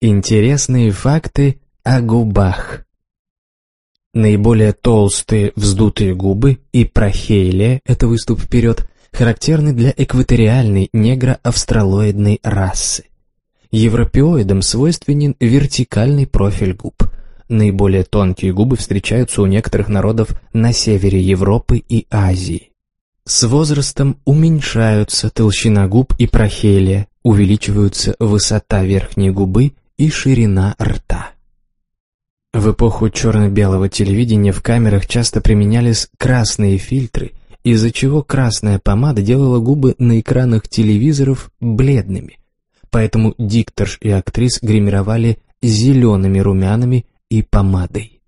Интересные факты о губах. Наиболее толстые вздутые губы и прохейлия – это выступ вперед – характерны для экваториальной негро-австралоидной расы. Европеоидам свойственен вертикальный профиль губ. Наиболее тонкие губы встречаются у некоторых народов на севере Европы и Азии. С возрастом уменьшаются толщина губ и прохелия, увеличиваются высота верхней губы и ширина рта. В эпоху черно-белого телевидения в камерах часто применялись красные фильтры, из-за чего красная помада делала губы на экранах телевизоров бледными. Поэтому дикторш и актрис гримировали зелеными румянами и помадой.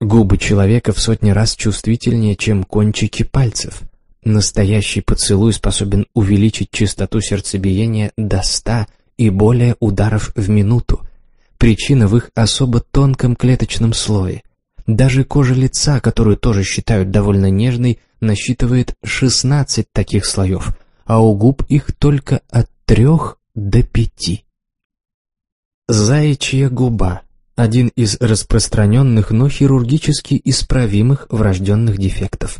Губы человека в сотни раз чувствительнее, чем кончики пальцев. Настоящий поцелуй способен увеличить частоту сердцебиения до 100 и более ударов в минуту. Причина в их особо тонком клеточном слое. Даже кожа лица, которую тоже считают довольно нежной, насчитывает 16 таких слоев, а у губ их только от 3 до 5. Заячья губа – один из распространенных, но хирургически исправимых врожденных дефектов.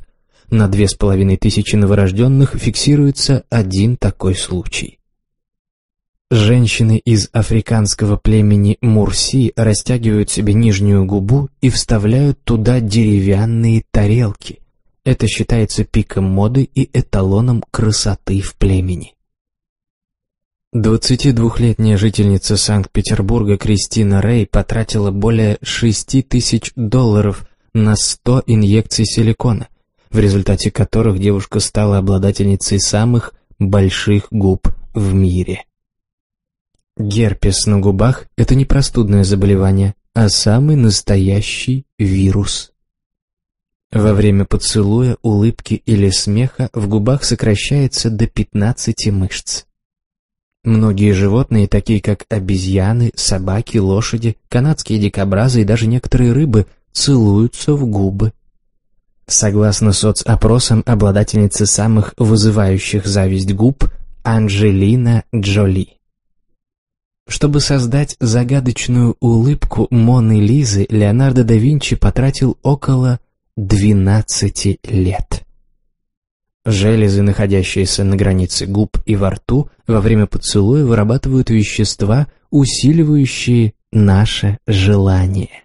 На 2500 новорожденных фиксируется один такой случай. Женщины из африканского племени Мурси растягивают себе нижнюю губу и вставляют туда деревянные тарелки. Это считается пиком моды и эталоном красоты в племени. 22-летняя жительница Санкт-Петербурга Кристина Рэй потратила более 6 тысяч долларов на 100 инъекций силикона, в результате которых девушка стала обладательницей самых больших губ в мире. Герпес на губах – это не простудное заболевание, а самый настоящий вирус. Во время поцелуя, улыбки или смеха в губах сокращается до 15 мышц. Многие животные, такие как обезьяны, собаки, лошади, канадские дикобразы и даже некоторые рыбы, целуются в губы. Согласно соцопросам обладательницы самых вызывающих зависть губ Анджелина Джоли. Чтобы создать загадочную улыбку Моны Лизы, Леонардо да Винчи потратил около 12 лет. Железы, находящиеся на границе губ и во рту, во время поцелуя вырабатывают вещества, усиливающие наше желание.